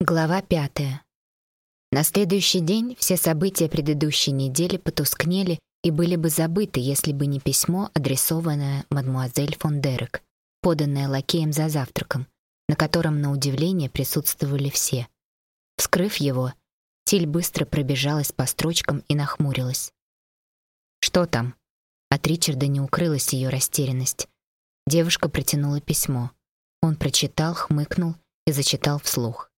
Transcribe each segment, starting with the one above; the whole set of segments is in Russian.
Глава пятая. На следующий день все события предыдущей недели потускнели и были бы забыты, если бы не письмо, адресованное мадмуазель фон Дерек, поданное лакеем за завтраком, на котором, на удивление, присутствовали все. Вскрыв его, Тиль быстро пробежалась по строчкам и нахмурилась. «Что там?» От Ричарда не укрылась ее растерянность. Девушка протянула письмо. Он прочитал, хмыкнул и зачитал вслух.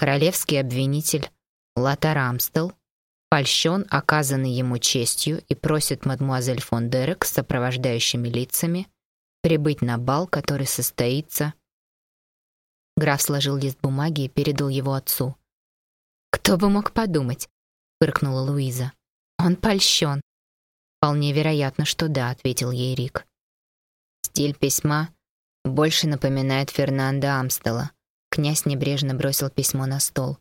Королевский обвинитель Латар Амстел польщен оказанной ему честью и просит мадмуазель фон Дерек с сопровождающими лицами прибыть на бал, который состоится... Граф сложил лист бумаги и передал его отцу. «Кто бы мог подумать?» — фыркнула Луиза. «Он польщен». «Вполне вероятно, что да», — ответил ей Рик. Стиль письма больше напоминает Фернанда Амстела, Князь небрежно бросил письмо на стол.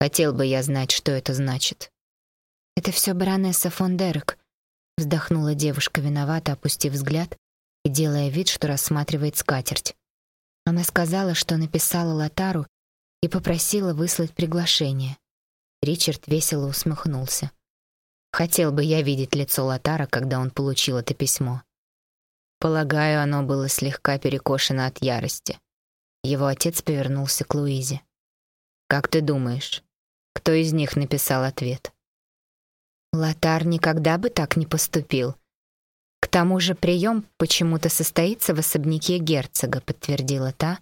Хотел бы я знать, что это значит. Это все баронесса фон Дерек, вздохнула девушка виновато, опустив взгляд и делая вид, что рассматривает скатерть. Она сказала, что написала Латару и попросила выслать приглашение. Ричард весело усмехнулся. Хотел бы я видеть лицо Латара, когда он получил это письмо. Полагаю, оно было слегка перекошено от ярости. Его отец повернулся к Луизе. «Как ты думаешь, кто из них написал ответ?» «Лотар никогда бы так не поступил. К тому же прием почему-то состоится в особняке герцога», подтвердила та,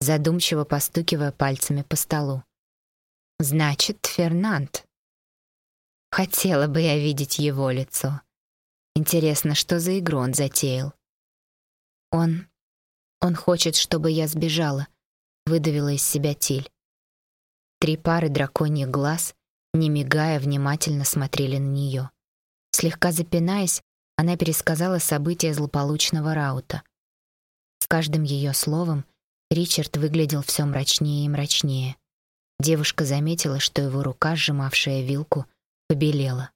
задумчиво постукивая пальцами по столу. «Значит, Фернанд. Хотела бы я видеть его лицо. Интересно, что за игру он затеял?» «Он он хочет, чтобы я сбежала, выдавила из себя Тиль. Три пары драконьих глаз, не мигая, внимательно смотрели на нее. Слегка запинаясь, она пересказала события злополучного раута. С каждым ее словом Ричард выглядел все мрачнее и мрачнее. Девушка заметила, что его рука, сжимавшая вилку, побелела.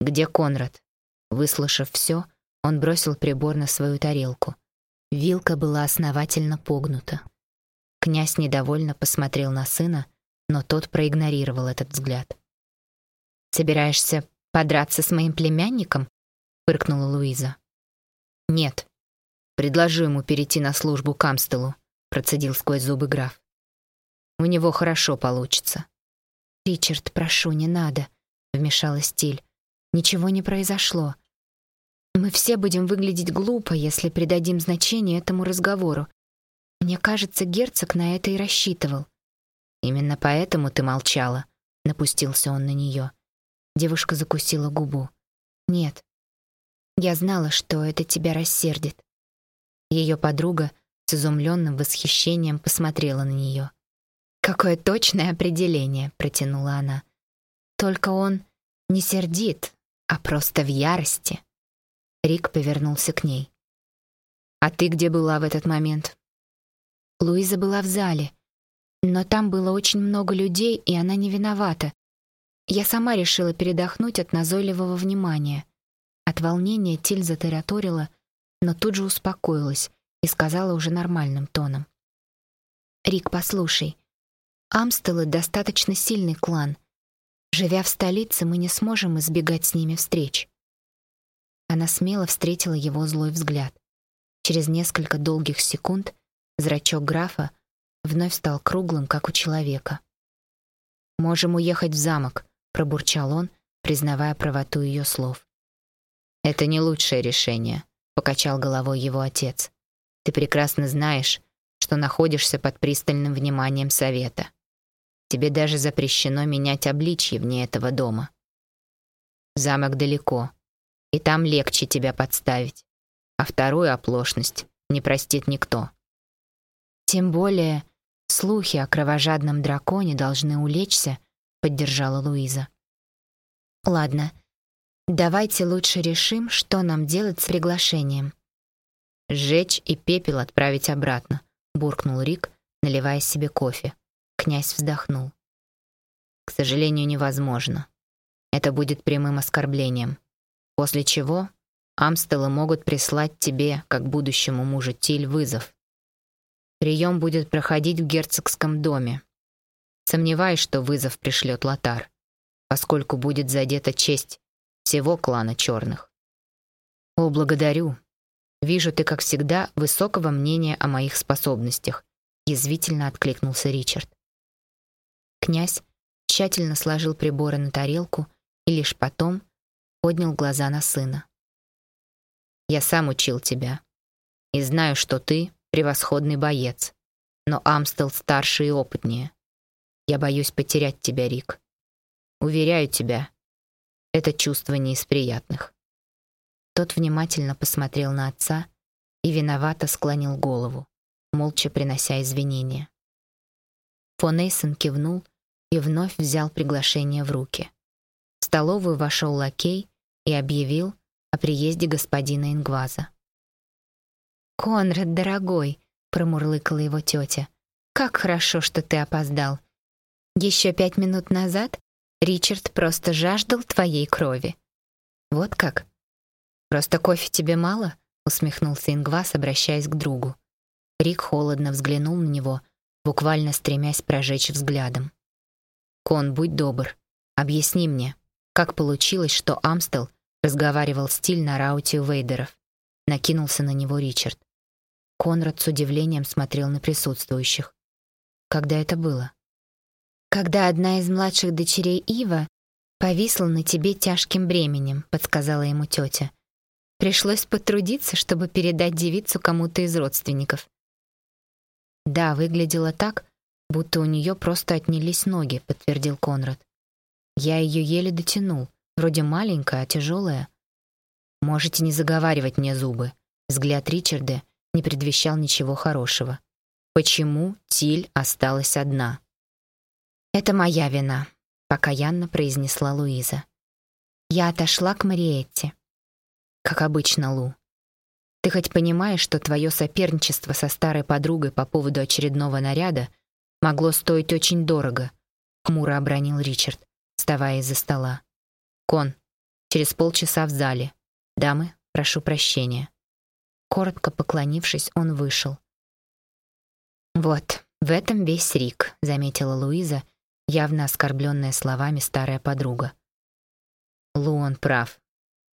«Где Конрад?» Выслушав все, он бросил прибор на свою тарелку. Вилка была основательно погнута. Князь недовольно посмотрел на сына, но тот проигнорировал этот взгляд. «Собираешься подраться с моим племянником?» — фыркнула Луиза. «Нет. Предложу ему перейти на службу к Амстелу», — процедил сквозь зубы граф. «У него хорошо получится». «Ричард, прошу, не надо», — вмешалась Тиль. «Ничего не произошло. Мы все будем выглядеть глупо, если придадим значение этому разговору. Мне кажется, герцог на это и рассчитывал. Именно поэтому ты молчала, напустился он на нее. Девушка закусила губу. Нет. Я знала, что это тебя рассердит. Ее подруга с изумленным восхищением посмотрела на нее. Какое точное определение, протянула она. Только он не сердит, а просто в ярости. Рик повернулся к ней. «А ты где была в этот момент?» Луиза была в зале, но там было очень много людей, и она не виновата. Я сама решила передохнуть от назойливого внимания. От волнения Тиль затараторила, но тут же успокоилась и сказала уже нормальным тоном. «Рик, послушай, Амстелы достаточно сильный клан. Живя в столице, мы не сможем избегать с ними встреч. Она смело встретила его злой взгляд. Через несколько долгих секунд зрачок графа вновь стал круглым, как у человека. «Можем уехать в замок», — пробурчал он, признавая правоту ее слов. «Это не лучшее решение», — покачал головой его отец. «Ты прекрасно знаешь, что находишься под пристальным вниманием совета. Тебе даже запрещено менять обличье вне этого дома. Замок далеко, и там легче тебя подставить. А вторую оплошность не простит никто. Тем более слухи о кровожадном драконе должны улечься, поддержала Луиза. Ладно, давайте лучше решим, что нам делать с приглашением. Сжечь и пепел отправить обратно, буркнул Рик, наливая себе кофе. Князь вздохнул. К сожалению, невозможно. Это будет прямым оскорблением. После чего Амстелы могут прислать тебе, как будущему мужу Тиль, вызов. Прием будет проходить в герцогском доме. Сомневаюсь, что вызов пришлет Лотар, поскольку будет задета честь всего клана черных. О, благодарю. Вижу, ты, как всегда, высокого мнения о моих способностях, язвительно откликнулся Ричард. Князь тщательно сложил приборы на тарелку и лишь потом поднял глаза на сына. Я сам учил тебя и знаю, что ты превосходный боец, но Амстел старше и опытнее. Я боюсь потерять тебя, Рик. Уверяю тебя, это чувство не из приятных. Тот внимательно посмотрел на отца и виновато склонил голову, молча принося извинения. Фон Эйсон кивнул и вновь взял приглашение в руки. В столовую вошел лакей и объявил о приезде господина Ингваза. «Конрад, дорогой!» — промурлыкала его тетя. «Как хорошо, что ты опоздал. Еще пять минут назад Ричард просто жаждал твоей крови». «Вот как?» «Просто кофе тебе мало?» — усмехнулся Ингвас, обращаясь к другу. Рик холодно взглянул на него, буквально стремясь прожечь взглядом. «Кон, будь добр, объясни мне, как получилось, что Амстел разговаривал стиль на рауте у Вейдеров?» Накинулся на него Ричард. Конрад с удивлением смотрел на присутствующих. Когда это было? Когда одна из младших дочерей Ива повисла на тебе тяжким бременем, подсказала ему тетя. Пришлось потрудиться, чтобы передать девицу кому-то из родственников. Да, выглядело так, будто у нее просто отнялись ноги, подтвердил Конрад. Я ее еле дотянул, вроде маленькая, а тяжелая. Можете не заговаривать мне зубы. Взгляд Ричарда не предвещал ничего хорошего. Почему Тиль осталась одна? Это моя вина, покаянно произнесла Луиза. Я отошла к Мариетте. Как обычно, Лу. Ты хоть понимаешь, что твое соперничество со старой подругой по поводу очередного наряда могло стоить очень дорого? Хмуро обронил Ричард, вставая из-за стола. Кон, через полчаса в зале. Дамы, прошу прощения. Коротко поклонившись, он вышел. Вот, в этом весь Рик, заметила Луиза, явно оскорбленная словами старая подруга. Лу он прав.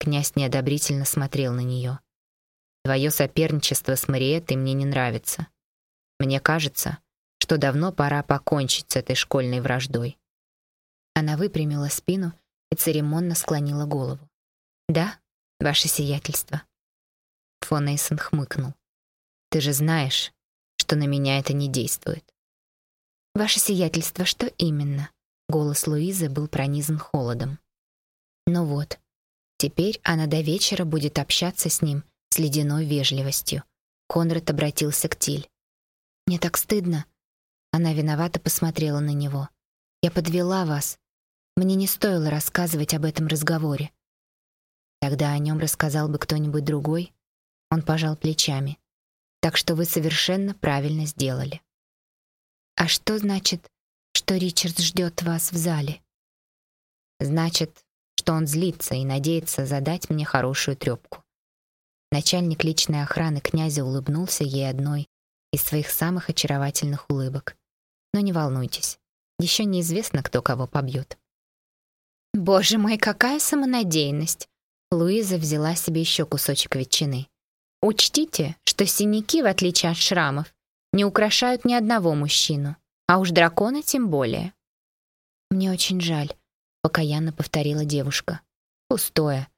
Князь неодобрительно смотрел на нее. Твое соперничество с Мариеттой мне не нравится. Мне кажется, что давно пора покончить с этой школьной враждой. Она выпрямила спину и церемонно склонила голову. Да, ваше сиятельство. Фон Эйсон хмыкнул. Ты же знаешь, что на меня это не действует. Ваше сиятельство, что именно? Голос Луизы был пронизан холодом. Ну вот, теперь она до вечера будет общаться с ним с ледяной вежливостью. Конрад обратился к Тиль. Мне так стыдно. Она виновато посмотрела на него. Я подвела вас. Мне не стоило рассказывать об этом разговоре. Тогда о нем рассказал бы кто-нибудь другой. Он пожал плечами. Так что вы совершенно правильно сделали. А что значит, что Ричард ждет вас в зале? Значит, что он злится и надеется задать мне хорошую трёпку. Начальник личной охраны князя улыбнулся ей одной из своих самых очаровательных улыбок. Но не волнуйтесь, еще неизвестно, кто кого побьет. Боже мой, какая самонадеянность! Луиза взяла себе еще кусочек ветчины. Учтите, что синяки, в отличие от шрамов, не украшают ни одного мужчину, а уж дракона тем более. Мне очень жаль, покаянно повторила девушка. Пустое.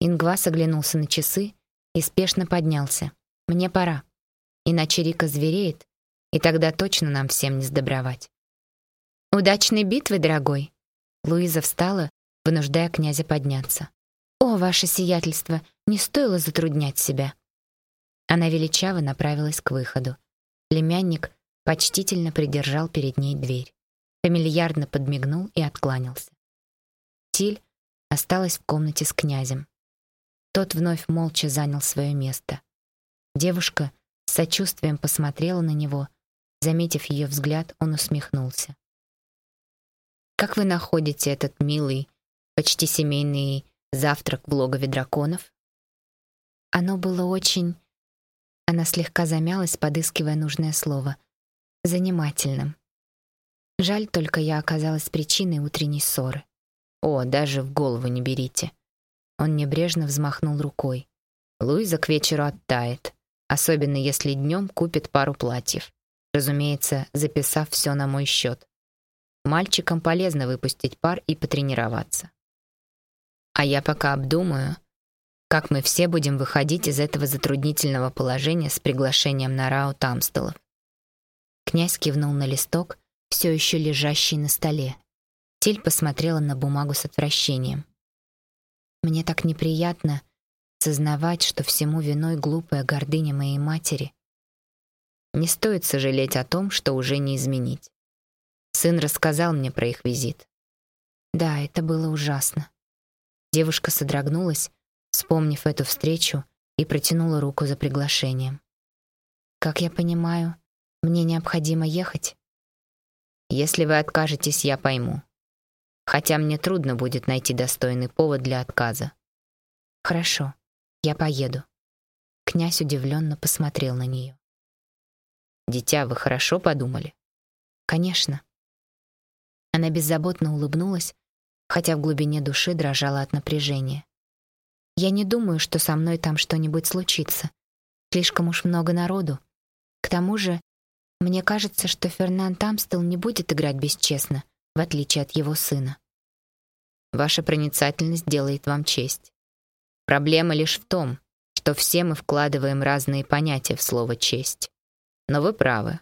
Ингвас оглянулся на часы и спешно поднялся. Мне пора. Иначе Рика звереет, и тогда точно нам всем не сдобровать. Удачной битвы, дорогой. Луиза встала вынуждая князя подняться. «О, ваше сиятельство, не стоило затруднять себя». Она величаво направилась к выходу. Племянник почтительно придержал перед ней дверь. Фамильярно подмигнул и откланялся. Тиль осталась в комнате с князем. Тот вновь молча занял свое место. Девушка с сочувствием посмотрела на него. Заметив ее взгляд, он усмехнулся. «Как вы находите этот милый, почти семейный завтрак в логове драконов. Оно было очень... Она слегка замялась, подыскивая нужное слово. Занимательным. Жаль только я оказалась причиной утренней ссоры. О, даже в голову не берите. Он небрежно взмахнул рукой. Луиза к вечеру оттает, особенно если днем купит пару платьев. Разумеется, записав все на мой счет. Мальчикам полезно выпустить пар и потренироваться. А я пока обдумаю, как мы все будем выходить из этого затруднительного положения с приглашением на Рау Тамстелов. Князь кивнул на листок, все еще лежащий на столе. Тиль посмотрела на бумагу с отвращением. Мне так неприятно сознавать, что всему виной глупая гордыня моей матери. Не стоит сожалеть о том, что уже не изменить. Сын рассказал мне про их визит. Да, это было ужасно. Девушка содрогнулась, вспомнив эту встречу, и протянула руку за приглашением. Как я понимаю, мне необходимо ехать. Если вы откажетесь, я пойму. Хотя мне трудно будет найти достойный повод для отказа. Хорошо, я поеду. Князь удивленно посмотрел на нее. Дитя, вы хорошо подумали? Конечно. Она беззаботно улыбнулась, хотя в глубине души дрожала от напряжения. Я не думаю, что со мной там что-нибудь случится. Слишком уж много народу. К тому же, мне кажется, что Фернанд Амстел не будет играть бесчестно, в отличие от его сына. Ваша проницательность делает вам честь. Проблема лишь в том, что все мы вкладываем разные понятия в слово «честь». Но вы правы.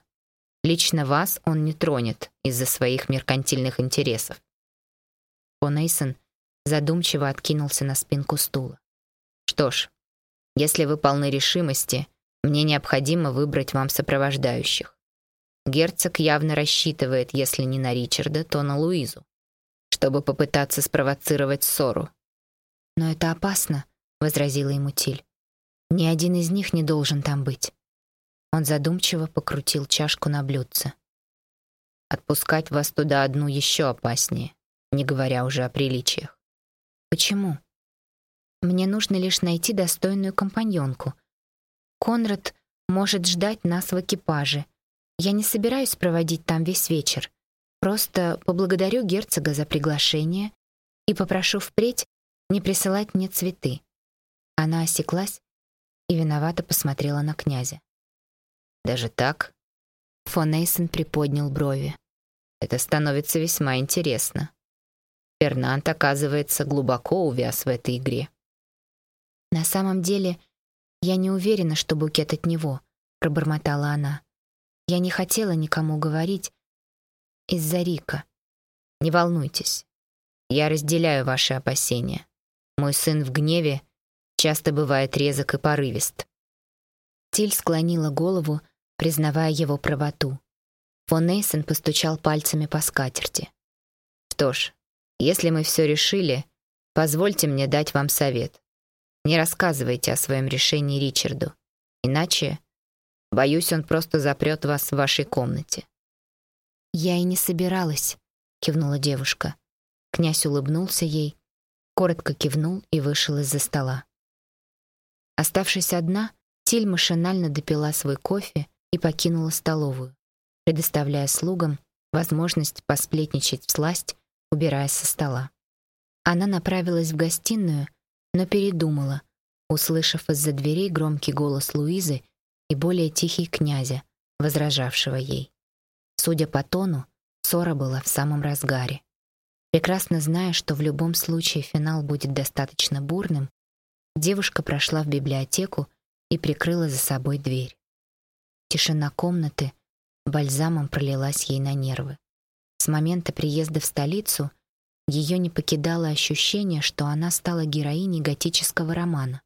Лично вас он не тронет из-за своих меркантильных интересов. Фон Эйсон задумчиво откинулся на спинку стула. Что ж, если вы полны решимости, мне необходимо выбрать вам сопровождающих. Герцог явно рассчитывает, если не на Ричарда, то на Луизу, чтобы попытаться спровоцировать ссору. «Но это опасно», — возразила ему Тиль. «Ни один из них не должен там быть». Он задумчиво покрутил чашку на блюдце. «Отпускать вас туда одну еще опаснее, не говоря уже о приличиях». «Почему?» «Мне нужно лишь найти достойную компаньонку. Конрад может ждать нас в экипаже, я не собираюсь проводить там весь вечер. Просто поблагодарю герцога за приглашение и попрошу впредь не присылать мне цветы. Она осеклась и виновато посмотрела на князя. Даже так? Фон Эйсон приподнял брови. Это становится весьма интересно. Фернанд, оказывается, глубоко увяз в этой игре. На самом деле, я не уверена, что букет от него, пробормотала она. Я не хотела никому говорить из-за Рика. Не волнуйтесь. Я разделяю ваши опасения. Мой сын в гневе часто бывает резок и порывист. Тиль склонила голову, признавая его правоту. Фон Нейсон постучал пальцами по скатерти. Что ж, если мы все решили, позвольте мне дать вам совет. Не рассказывайте о своем решении Ричарду, иначе Боюсь, он просто запрет вас в вашей комнате». «Я и не собиралась», — кивнула девушка. Князь улыбнулся ей, коротко кивнул и вышел из-за стола. Оставшись одна, Тиль машинально допила свой кофе и покинула столовую, предоставляя слугам возможность посплетничать в сласть, убирая со стола. Она направилась в гостиную, но передумала, услышав из-за дверей громкий голос Луизы и более тихий князя, возражавшего ей. Судя по тону, ссора была в самом разгаре. Прекрасно зная, что в любом случае финал будет достаточно бурным, девушка прошла в библиотеку и прикрыла за собой дверь. Тишина комнаты бальзамом пролилась ей на нервы. С момента приезда в столицу ее не покидало ощущение, что она стала героиней готического романа.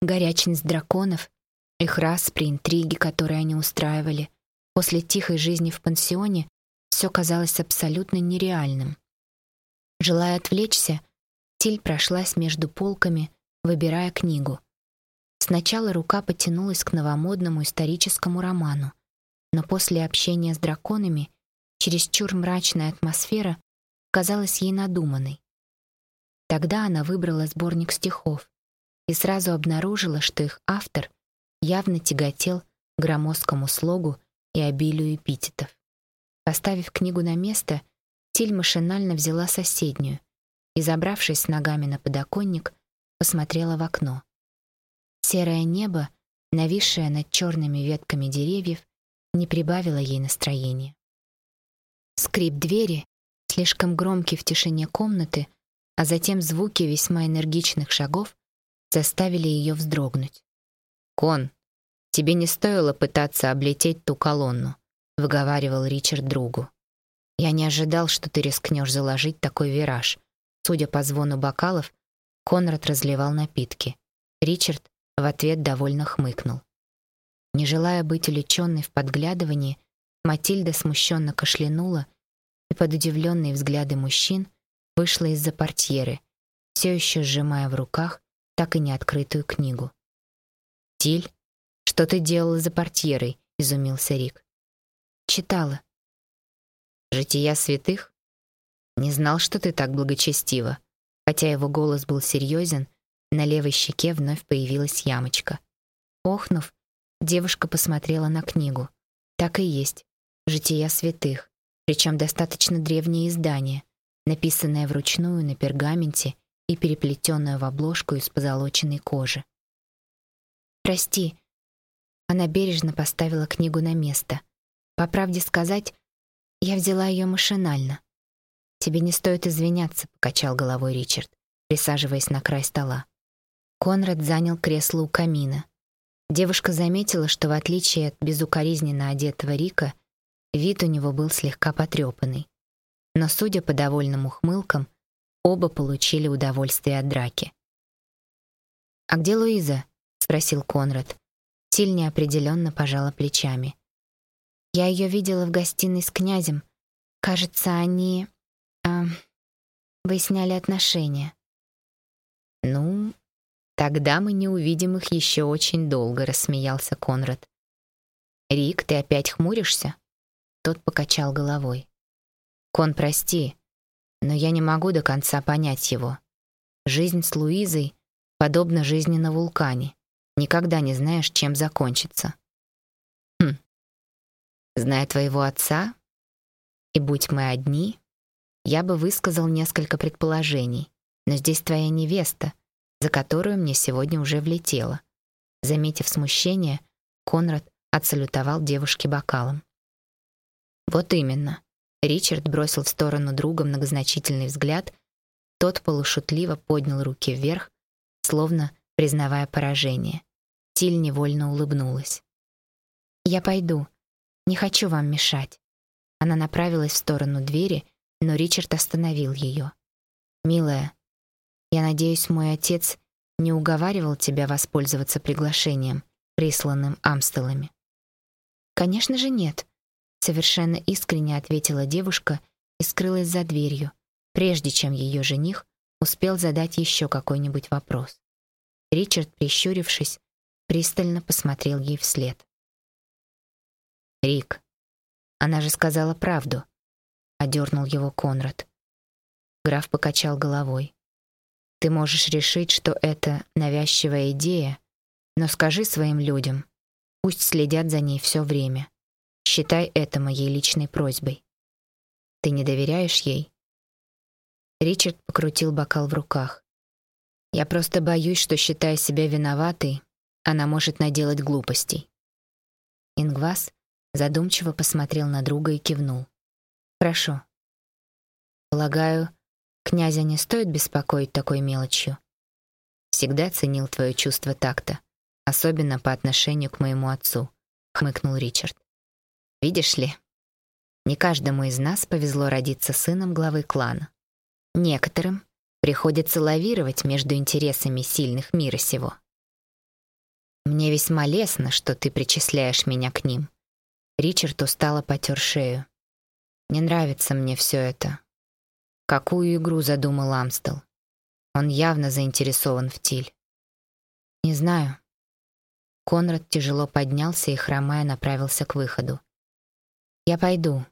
Горячность драконов их распри, интриги, которые они устраивали. После тихой жизни в пансионе все казалось абсолютно нереальным. Желая отвлечься, Тиль прошлась между полками, выбирая книгу. Сначала рука потянулась к новомодному историческому роману, но после общения с драконами чересчур мрачная атмосфера казалась ей надуманной. Тогда она выбрала сборник стихов и сразу обнаружила, что их автор явно тяготел к громоздкому слогу и обилию эпитетов. Поставив книгу на место, Тиль машинально взяла соседнюю и, забравшись ногами на подоконник, посмотрела в окно. Серое небо, нависшее над черными ветками деревьев, не прибавило ей настроения. Скрип двери, слишком громкий в тишине комнаты, а затем звуки весьма энергичных шагов заставили ее вздрогнуть. «Кон, тебе не стоило пытаться облететь ту колонну», — выговаривал Ричард другу. «Я не ожидал, что ты рискнешь заложить такой вираж». Судя по звону бокалов, Конрад разливал напитки. Ричард в ответ довольно хмыкнул. Не желая быть увлеченной в подглядывании, Матильда смущенно кашлянула и под удивленные взгляды мужчин вышла из-за портьеры, все еще сжимая в руках так и не открытую книгу. «Тиль, что ты делала за портьерой?» — изумился Рик. «Читала». «Жития святых?» «Не знал, что ты так благочестива». Хотя его голос был серьезен, на левой щеке вновь появилась ямочка. Охнув, девушка посмотрела на книгу. Так и есть. «Жития святых», причем достаточно древнее издание, написанное вручную на пергаменте и переплетенное в обложку из позолоченной кожи. «Прости». Она бережно поставила книгу на место. По правде сказать, я взяла ее машинально. «Тебе не стоит извиняться», — покачал головой Ричард, присаживаясь на край стола. Конрад занял кресло у камина. Девушка заметила, что в отличие от безукоризненно одетого Рика, вид у него был слегка потрепанный. Но, судя по довольным ухмылкам, оба получили удовольствие от драки. «А где Луиза?» спросил Конрад. Тиль неопределенно пожала плечами. Я ее видела в гостиной с князем. Кажется, они а, выясняли отношения. Ну, тогда мы не увидим их еще очень долго, рассмеялся Конрад. Рик, ты опять хмуришься? Тот покачал головой. Кон, прости, но я не могу до конца понять его. Жизнь с Луизой подобна жизни на вулкане. Никогда не знаешь, чем закончится. Хм. Зная твоего отца, и будь мы одни, я бы высказал несколько предположений. Но здесь твоя невеста, за которую мне сегодня уже влетело. Заметив смущение, Конрад отсалютовал девушке бокалом. Вот именно. Ричард бросил в сторону друга многозначительный взгляд. Тот полушутливо поднял руки вверх, словно признавая поражение. Тиль невольно улыбнулась. «Я пойду. Не хочу вам мешать». Она направилась в сторону двери, но Ричард остановил ее. «Милая, я надеюсь, мой отец не уговаривал тебя воспользоваться приглашением, присланным Амстелами?» «Конечно же нет», — совершенно искренне ответила девушка и скрылась за дверью, прежде чем ее жених успел задать еще какой-нибудь вопрос. Ричард, прищурившись, пристально посмотрел ей вслед. «Рик, она же сказала правду», — одернул его Конрад. Граф покачал головой. «Ты можешь решить, что это навязчивая идея, но скажи своим людям, пусть следят за ней все время. Считай это моей личной просьбой. Ты не доверяешь ей?» Ричард покрутил бокал в руках. «Я просто боюсь, что, считая себя виноватой, она может наделать глупостей. Ингвас задумчиво посмотрел на друга и кивнул. Хорошо. Полагаю, князя не стоит беспокоить такой мелочью. Всегда ценил твое чувство такта, особенно по отношению к моему отцу, хмыкнул Ричард. Видишь ли, не каждому из нас повезло родиться сыном главы клана. Некоторым приходится лавировать между интересами сильных мира сего. Мне весьма лестно, что ты причисляешь меня к ним. Ричард устало потер шею. Не нравится мне все это. Какую игру задумал Амстел? Он явно заинтересован в Тиль. Не знаю. Конрад тяжело поднялся и хромая направился к выходу. Я пойду.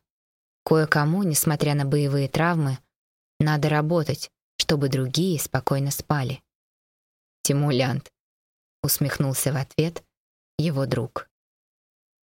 Кое-кому, несмотря на боевые травмы, надо работать, чтобы другие спокойно спали. Тимулянт, усмехнулся в ответ, его друг.